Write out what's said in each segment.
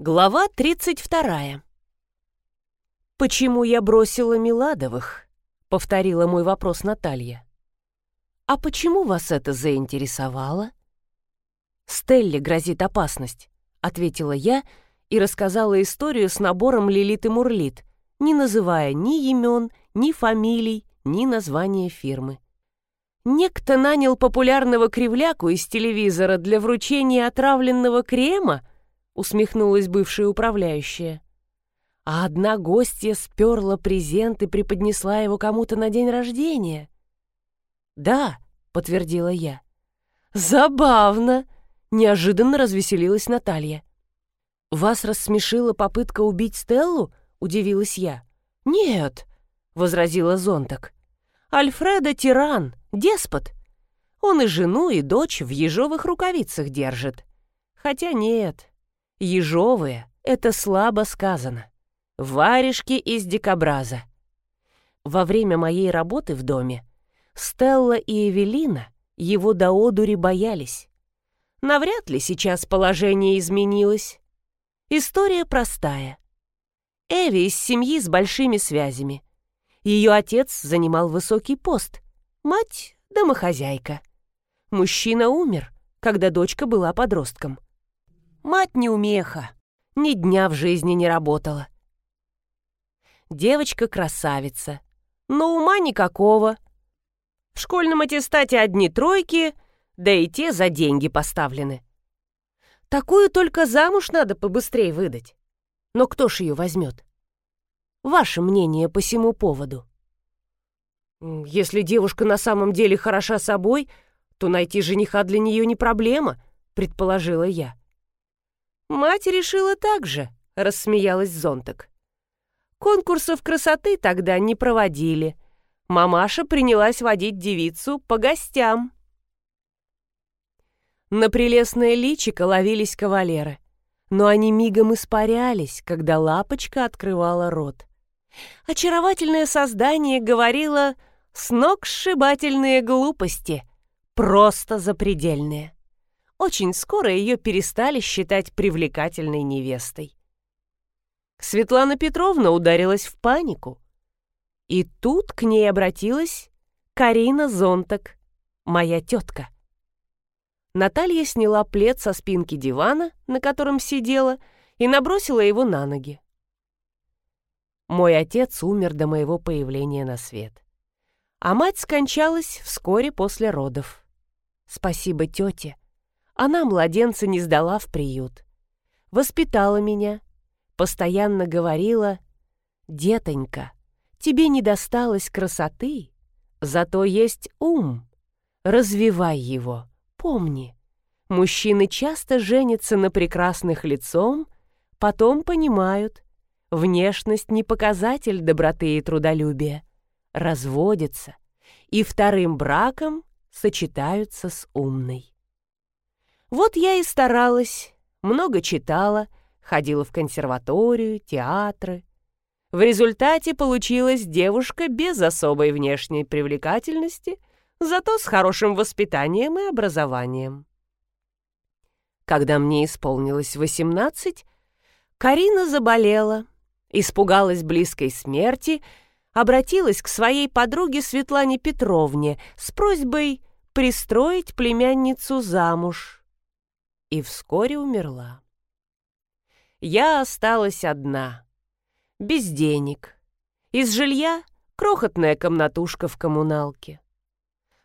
Глава 32. «Почему я бросила Миладовых?» — повторила мой вопрос Наталья. «А почему вас это заинтересовало?» «Стелле грозит опасность», — ответила я и рассказала историю с набором Лилит и Мурлит, не называя ни имен, ни фамилий, ни названия фирмы. Некто нанял популярного кривляку из телевизора для вручения отравленного крема — усмехнулась бывшая управляющая. А одна гостья сперла презент и преподнесла его кому-то на день рождения. «Да», — подтвердила я. «Забавно!» — неожиданно развеселилась Наталья. «Вас рассмешила попытка убить Стеллу?» — удивилась я. «Нет», — возразила Зонтак. «Альфреда тиран, деспот. Он и жену, и дочь в ежовых рукавицах держит. Хотя нет, Ежовые — это слабо сказано. Варежки из дикобраза. Во время моей работы в доме Стелла и Эвелина его до одури боялись. Навряд ли сейчас положение изменилось. История простая. Эви из семьи с большими связями. Ее отец занимал высокий пост, мать — домохозяйка. Мужчина умер, когда дочка была подростком. Мать неумеха, ни дня в жизни не работала. Девочка красавица, но ума никакого. В школьном аттестате одни тройки, да и те за деньги поставлены. Такую только замуж надо побыстрее выдать. Но кто ж ее возьмет? Ваше мнение по всему поводу? Если девушка на самом деле хороша собой, то найти жениха для нее не проблема, предположила я. «Мать решила так же», — рассмеялась Зонтак. «Конкурсов красоты тогда не проводили. Мамаша принялась водить девицу по гостям». На прелестное личико ловились кавалеры, но они мигом испарялись, когда лапочка открывала рот. Очаровательное создание говорило «сногсшибательные глупости», просто запредельные. Очень скоро ее перестали считать привлекательной невестой. Светлана Петровна ударилась в панику. И тут к ней обратилась Карина Зонтак, моя тетка. Наталья сняла плед со спинки дивана, на котором сидела, и набросила его на ноги. Мой отец умер до моего появления на свет. А мать скончалась вскоре после родов. Спасибо тете, она младенца не сдала в приют. Воспитала меня, постоянно говорила, «Детонька, тебе не досталось красоты, зато есть ум. Развивай его, помни. Мужчины часто женятся на прекрасных лицом, потом понимают, внешность не показатель доброты и трудолюбия, разводятся и вторым браком сочетаются с умной. Вот я и старалась, много читала, ходила в консерваторию, театры. В результате получилась девушка без особой внешней привлекательности, зато с хорошим воспитанием и образованием. Когда мне исполнилось восемнадцать, Карина заболела, испугалась близкой смерти, обратилась к своей подруге Светлане Петровне с просьбой пристроить племянницу замуж и вскоре умерла. Я осталась одна, без денег. Из жилья крохотная комнатушка в коммуналке.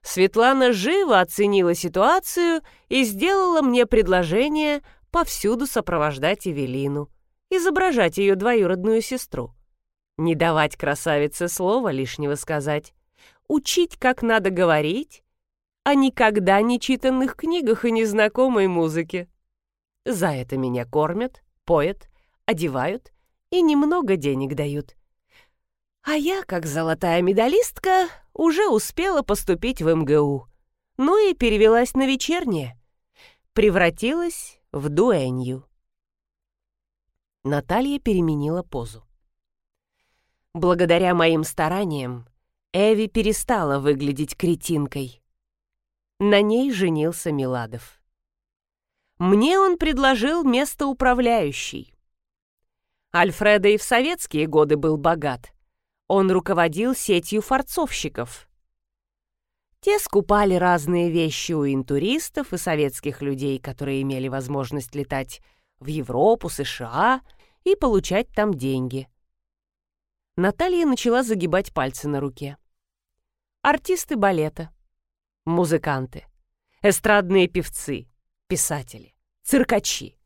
Светлана живо оценила ситуацию и сделала мне предложение повсюду сопровождать Эвелину, изображать ее двоюродную сестру. Не давать красавице слова лишнего сказать, учить, как надо говорить, о никогда не читанных книгах и незнакомой музыке. За это меня кормят, поят, одевают и немного денег дают. А я, как золотая медалистка, уже успела поступить в МГУ. Ну и перевелась на вечернее. Превратилась в дуэнью. Наталья переменила позу. Благодаря моим стараниям Эви перестала выглядеть кретинкой. На ней женился Миладов. Мне он предложил место управляющей, Альфреда и в советские годы был богат. Он руководил сетью форцовщиков. Те скупали разные вещи у интуристов и советских людей, которые имели возможность летать в Европу, США и получать там деньги. Наталья начала загибать пальцы на руке. Артисты балета, музыканты, эстрадные певцы, писатели, циркачи.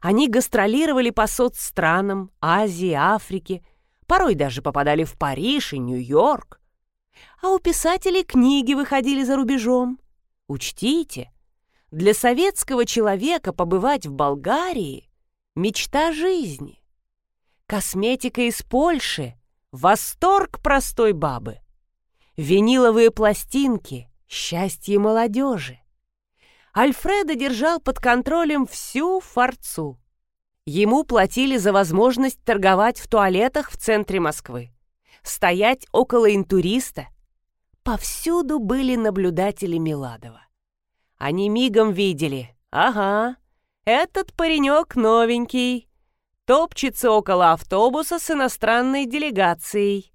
Они гастролировали по соцстранам Азии, Африки, порой даже попадали в Париж и Нью-Йорк. А у писателей книги выходили за рубежом. Учтите, для советского человека побывать в Болгарии — мечта жизни. Косметика из Польши — восторг простой бабы. Виниловые пластинки — счастье молодежи. Альфреда держал под контролем всю форцу. Ему платили за возможность торговать в туалетах в центре Москвы, стоять около интуриста. Повсюду были наблюдатели Миладова. Они мигом видели, ага, этот паренек новенький, топчется около автобуса с иностранной делегацией.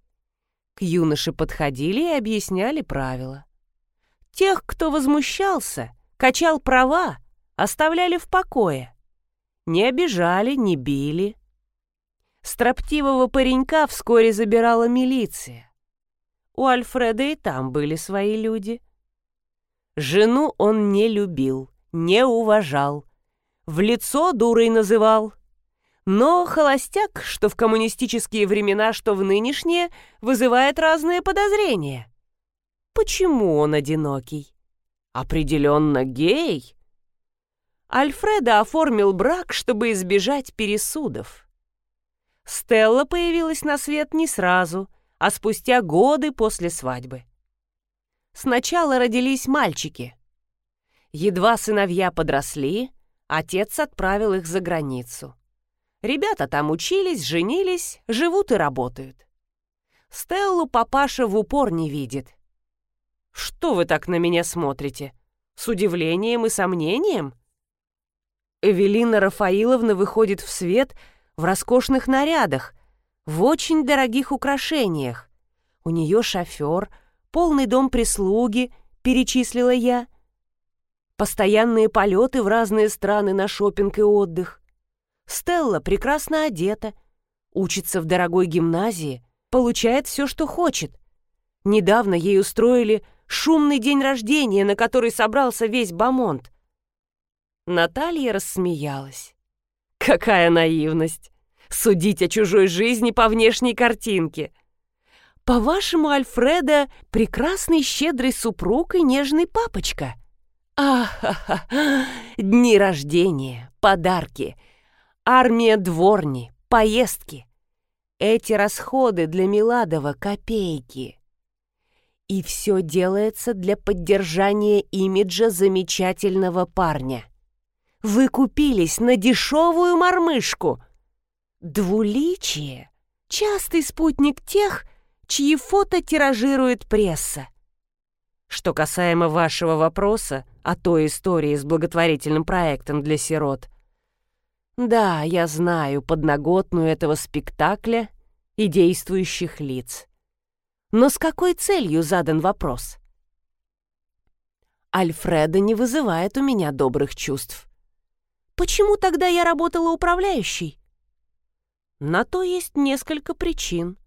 К юноше подходили и объясняли правила. Тех, кто возмущался, качал права, оставляли в покое. Не обижали, не били. Строптивого паренька вскоре забирала милиция. У Альфреда и там были свои люди. Жену он не любил, не уважал. В лицо дурой называл. Но холостяк, что в коммунистические времена, что в нынешние, вызывает разные подозрения. Почему он одинокий? Определенно гей. Альфреда оформил брак, чтобы избежать пересудов. Стелла появилась на свет не сразу, а спустя годы после свадьбы. Сначала родились мальчики. Едва сыновья подросли, отец отправил их за границу. Ребята там учились, женились, живут и работают. Стеллу папаша в упор не видит. «Что вы так на меня смотрите? С удивлением и сомнением?» Эвелина Рафаиловна выходит в свет в роскошных нарядах, в очень дорогих украшениях. У нее шофер, полный дом прислуги, перечислила я. Постоянные полеты в разные страны на шопинг и отдых. Стелла прекрасно одета, учится в дорогой гимназии, получает все, что хочет. Недавно ей устроили шумный день рождения, на который собрался весь Бамонт. Наталья рассмеялась. Какая наивность! Судить о чужой жизни по внешней картинке. По-вашему, Альфреда — прекрасный щедрый супруг и нежный папочка? Ахаха! Дни рождения, подарки, армия дворни, поездки. Эти расходы для Миладова — копейки. И все делается для поддержания имиджа замечательного парня. Вы купились на дешевую мормышку. Двуличие — частый спутник тех, чьи фото тиражирует пресса. Что касаемо вашего вопроса о той истории с благотворительным проектом для сирот. Да, я знаю подноготную этого спектакля и действующих лиц. Но с какой целью задан вопрос? Альфреда не вызывает у меня добрых чувств. Почему тогда я работала управляющей? На то есть несколько причин.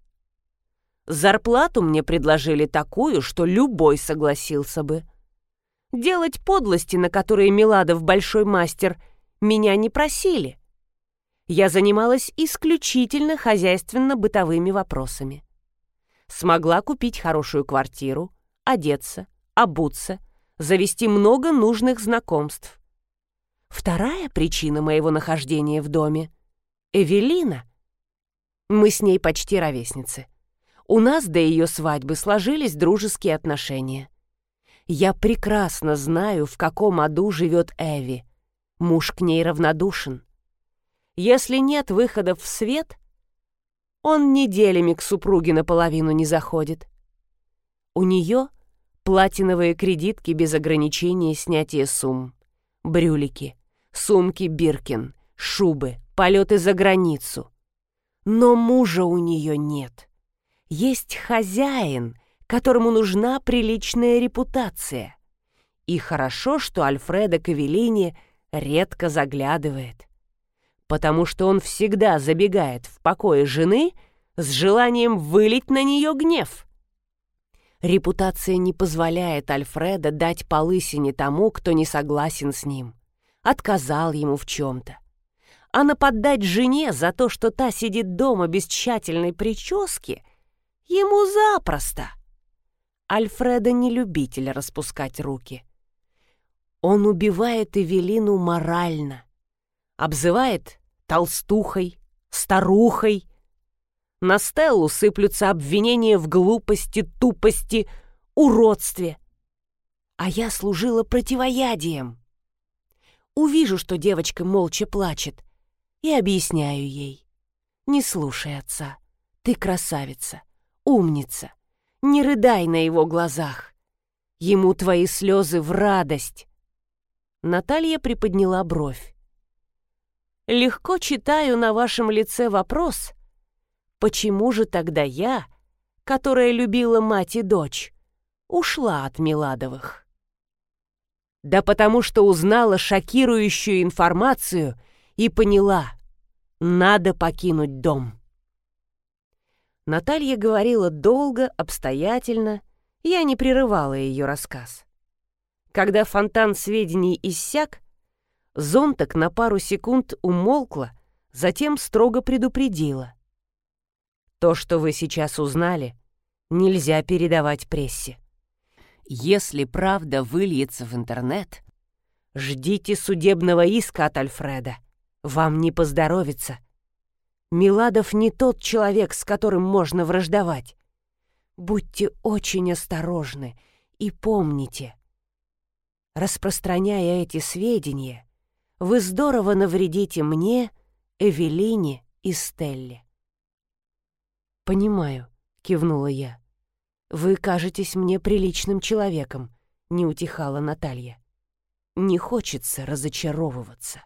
Зарплату мне предложили такую, что любой согласился бы. Делать подлости, на которые Миладов большой мастер, меня не просили. Я занималась исключительно хозяйственно-бытовыми вопросами смогла купить хорошую квартиру, одеться, обуться, завести много нужных знакомств. Вторая причина моего нахождения в доме — Эвелина. Мы с ней почти ровесницы. У нас до ее свадьбы сложились дружеские отношения. Я прекрасно знаю, в каком аду живет Эви. Муж к ней равнодушен. Если нет выходов в свет, он неделями к супруге наполовину не заходит. У нее платиновые кредитки без ограничения снятия сумм, брюлики, сумки Биркин, шубы, полеты за границу. Но мужа у нее нет. Есть хозяин, которому нужна приличная репутация. И хорошо, что Альфредо Кавелини редко заглядывает, потому что он всегда забегает в покое жены с желанием вылить на нее гнев. Репутация не позволяет Альфредо дать полысине тому, кто не согласен с ним, отказал ему в чем-то. А нападать жене за то, что та сидит дома без тщательной прически, ему запросто. Альфредо не любитель распускать руки. Он убивает Эвелину морально, обзывает толстухой, старухой, на Стеллу сыплются обвинения в глупости, тупости, уродстве. А я служила противоядием. Увижу, что девочка молча плачет, и объясняю ей. Не слушай отца. Ты красавица, умница. Не рыдай на его глазах. Ему твои слезы в радость. Наталья приподняла бровь. Легко читаю на вашем лице вопрос, Почему же тогда я, которая любила мать и дочь, ушла от Миладовых? Да потому что узнала шокирующую информацию и поняла, надо покинуть дом. Наталья говорила долго, обстоятельно, я не прерывала ее рассказ. Когда фонтан сведений иссяк, зонток на пару секунд умолкла, затем строго предупредила. То, что вы сейчас узнали, нельзя передавать прессе. Если правда выльется в интернет, ждите судебного иска от Альфреда. Вам не поздоровится. Миладов не тот человек, с которым можно враждовать. Будьте очень осторожны и помните. Распространяя эти сведения, вы здорово навредите мне, Эвелине и Стелле. «Понимаю», — кивнула я. «Вы кажетесь мне приличным человеком», — не утихала Наталья. «Не хочется разочаровываться».